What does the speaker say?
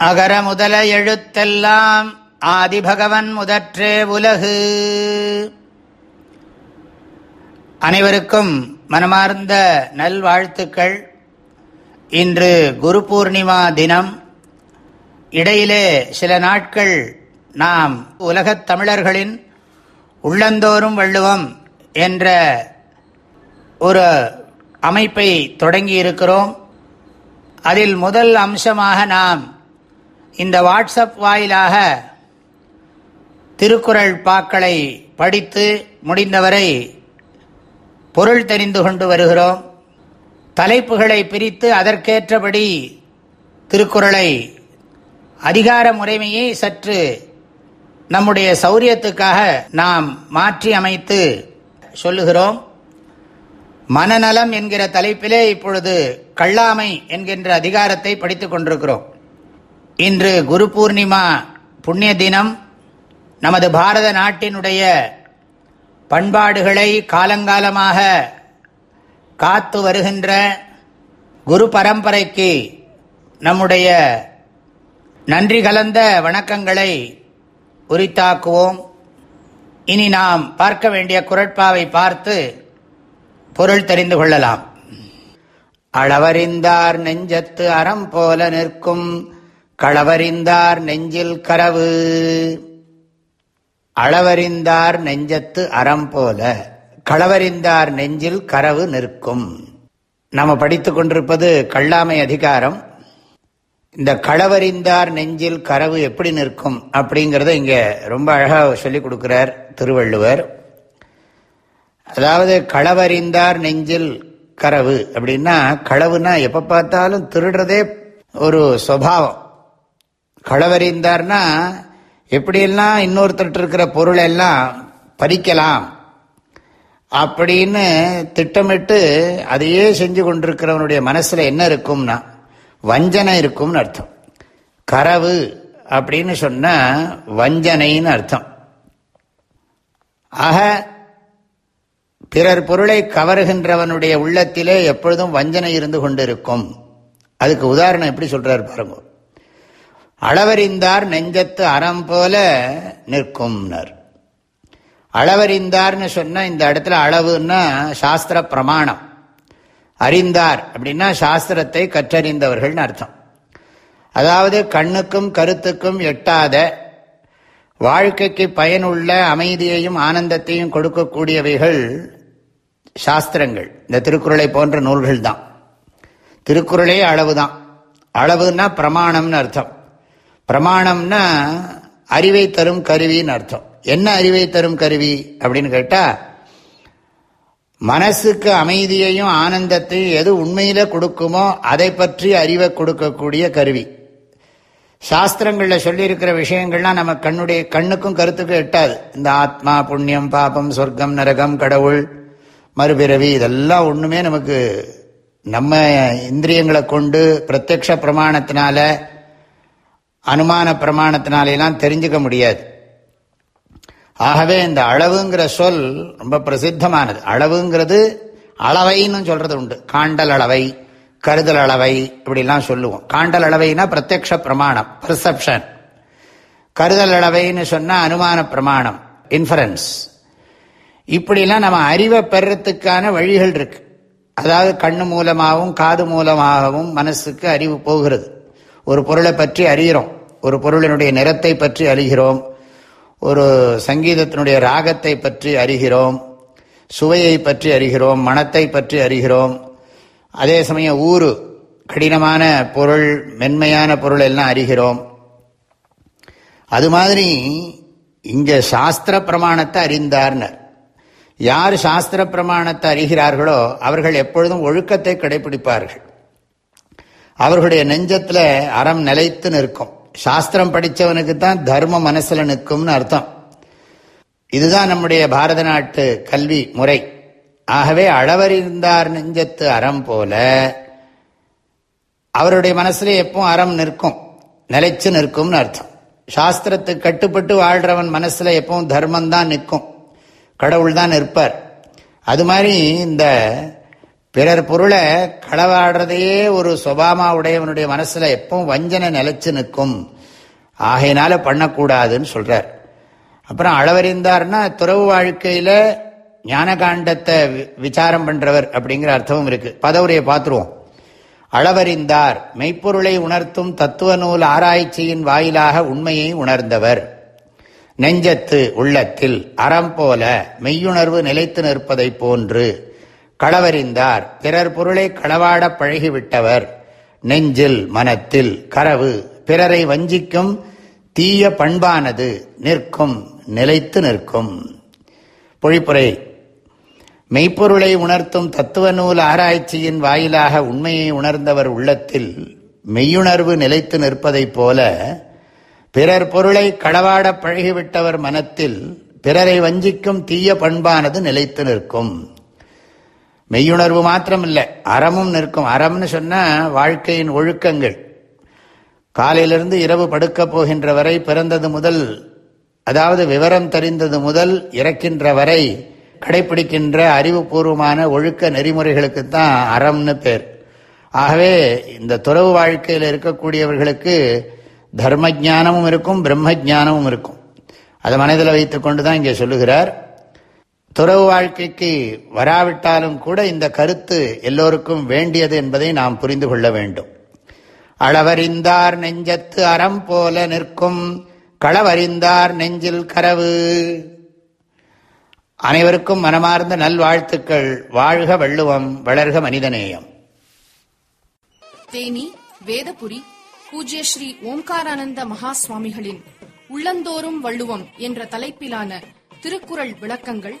அகர முதல எழுத்தெல்லாம் ஆதிபகவன் முதற்றே உலகு. அனைவருக்கும் மனமார்ந்த நல்வாழ்த்துக்கள். இன்று குரு பூர்ணிமா தினம். இடையிலே சில நாட்கள் நாம் உலகத் தமிழர்களின் உள்ளந்தோறும் வள்ளுவம் என்ற ஒரு அமைப்பை தொடங்கி இருக்கிறோம் அதில் முதல் அம்சமாக நாம் இந்த வாட்ஸ்அப் வாயிலாக திருக்குறள் பாக்களை படித்து முடிந்தவரை பொருள் தெரிந்து கொண்டு வருகிறோம். தலைப்புகளை பிரித்து அதற்கேற்றபடி திருக்குறளை அதிகார முறைமையை சற்று நம்முடைய சௌரியத்துக்காக நாம் மாற்றி அமைத்து சொல்லுகிறோம். மனநலம் என்கிற தலைப்பிலே இப்பொழுது கள்ளாமை என்கின்ற அதிகாரத்தை படித்துக் கொண்டிருக்கிறோம். இன்று குரு பூர்ணிமா புண்ணிய தினம். நமது பாரத நாட்டினுடைய பண்பாடுகளை காலங்காலமாக காத்து வருகின்ற குரு பரம்பரைக்கு நம்முடைய நன்றி கலந்த வணக்கங்களை உரித்தாக்குவோம். இனி நாம் பார்க்க வேண்டிய குரட்பாவை பார்த்து பொருள் தெரிந்து கொள்ளலாம். அளவறிந்தார் நெஞ்சத்து அறம் போல நிற்கும் களவறிந்தார் நெஞ்சில் கரவு. அளவறிந்தார் நெஞ்சத்து அறம் போல களவறிந்தார் நெஞ்சில் கரவு நிற்கும். நம்ம படித்து கொண்டிருப்பது கள்ளாமை அதிகாரம். இந்த களவறிந்தார் நெஞ்சில் கரவு எப்படி நிற்கும் அப்படிங்கிறத இங்கே ரொம்ப அழகாக சொல்லிக் கொடுக்கிறார் திருவள்ளுவர். அதாவது களவறிந்தார் நெஞ்சில் கரவு அப்படின்னா களவுனா எப்போ பார்த்தாலும் திருடுறதே ஒரு சுவாவம் களவறிந்தார்னா எப்படியெல்லாம் இன்னொருத்தர்கிட்ட இருக்கிற பொருள் எல்லாம் பறிக்கலாம் அப்படின்னு திட்டமிட்டு அதையே செஞ்சு கொண்டிருக்கிறவனுடைய மனசுல என்ன இருக்கும்னா வஞ்சனை இருக்கும்னு அர்த்தம். கரவு அப்படின்னு சொன்னால் வஞ்சனைன்னு அர்த்தம். ஆக பிறர் பொருளை கவருகின்றவனுடைய உள்ளத்திலே எப்பொழுதும் வஞ்சனை இருந்து கொண்டிருக்கும். அதுக்கு உதாரணம் எப்படி சொல்கிறார் பாருங்க. அளவறிந்தார் நெஞ்சத்து அறம் போல நிற்கும்னர். அளவறிந்தார்னு சொன்னால் இந்த இடத்துல அளவுன்னா சாஸ்திர பிரமாணம். அறிந்தார் அப்படின்னா சாஸ்திரத்தை கற்றறிந்தவர்கள்னு அர்த்தம். அதாவது கண்ணுக்கும் கருத்துக்கும் எட்டாத வாழ்க்கைக்கு பயனுள்ள அமைதியையும் ஆனந்தத்தையும் கொடுக்கக்கூடியவைகள் சாஸ்திரங்கள். இந்த திருக்குறளை போன்ற நூல்கள் தான் திருக்குறளே அளவு தான் அளவுன்னா பிரமாணம்னு அர்த்தம். பிரமாணம்னா அறிவை தரும் கருவின்னு அர்த்தம். என்ன அறிவை தரும் கருவி அப்படின்னு கேட்டால் மனசுக்கு அமைதியையும் ஆனந்தத்தையும் எது உண்மையில் கொடுக்குமோ அதை பற்றி அறிவை கொடுக்கக்கூடிய கருவி. சாஸ்திரங்களில் சொல்லியிருக்கிற விஷயங்கள்லாம் நம்ம கண்ணுடைய கண்ணுக்கும் கருத்துக்கும் எட்டாது. இந்த ஆத்மா புண்ணியம் பாபம் சொர்க்கம் நரகம் கடவுள் மறுபிறவி இதெல்லாம் ஒன்றுமே நமக்கு நம்ம இந்திரியங்களை கொண்டு பிரத்யக்ஷ பிரமாணத்தினால அனுமான பிரமாணத்தினாலாம் தெரிஞ்சுக்க முடியாது. ஆகவே இந்த அளவுங்கிற சொல் ரொம்ப பிரசித்தமானது. அளவுங்கிறது அளவைன்னு சொல்றது உண்டு. காண்டல் அளவை கருதல் அளவை இப்படிலாம் சொல்லுவோம். காண்டல் அளவைனா பிரத்யக்ஷ பிரமாணம் பர்செப்ஷன் கருதல் அளவைன்னு சொன்னா அனுமான பிரமாணம் இன்ஃபரன்ஸ் இப்படிலாம் நம்ம அறிவை பெறத்துக்கான வழிகள் இருக்கு. அதாவது கண்ணு மூலமாகவும் காது மூலமாகவும் மனசுக்கு அறிவு போகிறது. ஒரு பொருளை பற்றி அறிகிறோம். ஒரு பொருளினுடைய நிறத்தை பற்றி அறிகிறோம். ஒரு சங்கீதத்தினுடைய ராகத்தை பற்றி அறிகிறோம். சுவையை பற்றி அறிகிறோம். மனத்தை பற்றி அறிகிறோம். அதே சமயம் ஊர் கடினமான பொருள் மென்மையான பொருள் எல்லாம் அறிகிறோம். அது மாதிரி இங்கே சாஸ்திர பிரமாணத்தை அறிந்தார்னர். யார் சாஸ்திர பிரமாணத்தை அறிகிறார்களோ அவர்கள் எப்பொழுதும் ஒழுக்கத்தை கடைபிடிப்பார்கள். அவர்களுடைய நெஞ்சத்தில் அறம் நிலைத்து நிற்கும். சாஸ்திரம் படித்தவனுக்கு தான் தர்மம் மனசில் நிற்கும்னு அர்த்தம். இதுதான் நம்முடைய பாரத நாட்டு கல்வி முறை. ஆகவே அளவறிந்தார் நெஞ்சத்து அறம் போல அவருடைய மனசில் எப்பவும் அறம் நிற்கும். நிலைச்சு நிற்கும்னு அர்த்தம். சாஸ்திரத்துக்கு கட்டுப்பட்டு வாழ்கிறவன் மனசில் எப்பவும் தர்மம் தான் நிற்கும். கடவுள் தான் நிற்பார். அது மாதிரி இந்த பிறர் பொருளை களவாடுறதையே ஒரு சுபாமா உடையவனுடைய மனசுல எப்பவும் வஞ்சனை நிலைச்சு நிற்கும். ஆகையினால பண்ணக்கூடாதுன்னு சொல்றார். அப்புறம் அளவறிந்தார்னா துறவு வாழ்க்கையில ஞானகாண்டத்தை விசாரம் பண்றவர் அப்படிங்கிற அர்த்தமும் இருக்கு. பதவுரையை பார்த்துருவோம். அளவறிந்தார் மெய்ப்பொருளை உணர்த்தும் தத்துவ நூல் ஆராய்ச்சியின் வாயிலாக உண்மையை உணர்ந்தவர். நெஞ்சத்து உள்ளத்தில் அறம் போல மெய்யுணர்வு நிலைத்து நிற்பதைப் போன்று களவறிந்தார். பிறர் பொருளை களவாட பழகிவிட்டவர். நெஞ்சில் மனத்தில் கரவு பிறரை வஞ்சிக்கும் தீய பண்பானது நிற்கும் நிலைத்து நிற்கும். பொழிப்புரை. மெய்ப்பொருளை உணர்த்தும் தத்துவ நூல் ஆராய்ச்சியின் வாயிலாக உண்மையை உணர்ந்தவர் உள்ளத்தில் மெய்யுணர்வு நிலைத்து நிற்பதைப் போல பிறர் பொருளை களவாட பழகிவிட்டவர் மனத்தில் பிறரை வஞ்சிக்கும் தீய பண்பானது நிலைத்து நிற்கும். மெய்யுணர்வு மாத்திரம் இல்லை அறமும் நிற்கும். அறம்னு சொன்னா வாழ்க்கையின் ஒழுக்கங்கள். காலையிலிருந்து இரவு படுக்கப் போகின்ற வரை பிறந்தது முதல் அதாவது விவரம் தெரிந்தது முதல் இறக்கின்ற வரை கடைபிடிக்கின்ற அறிவுபூர்வமான ஒழுக்க நெறிமுறைகளுக்கு தான் அறம்னு பேர். ஆகவே இந்த துறவு வாழ்க்கையில் இருக்கக்கூடியவர்களுக்கு தர்ம ஜானமும் இருக்கும் பிரம்ம ஜானமும் இருக்கும். அதை மனதில் வைத்துக்கொண்டு தான் இங்கே சொல்லுகிறார். துறவு வாழ்க்கைக்கு வராவிட்டாலும் கூட இந்த கருத்து எல்லோருக்கும் வேண்டியது என்பதை நாம் புரிந்து கொள்ள வேண்டும். அளவறிந்தார் நெஞ்சத்து அறம் போல நிற்கும் களவறிந்தார் நெஞ்சில் கரவு. அனைவருக்கும் மனமார்ந்த நல்வாழ்த்துக்கள். வாழ்க வள்ளுவம் வளர்க மனிதநேயம். தேனி வேதபுரி பூஜ்ய ஸ்ரீ ஓம்காரானந்த மகா சுவாமிகளின் உள்ளந்தோறும் வள்ளுவம் என்ற தலைப்பிலான திருக்குறள் விளக்கங்கள்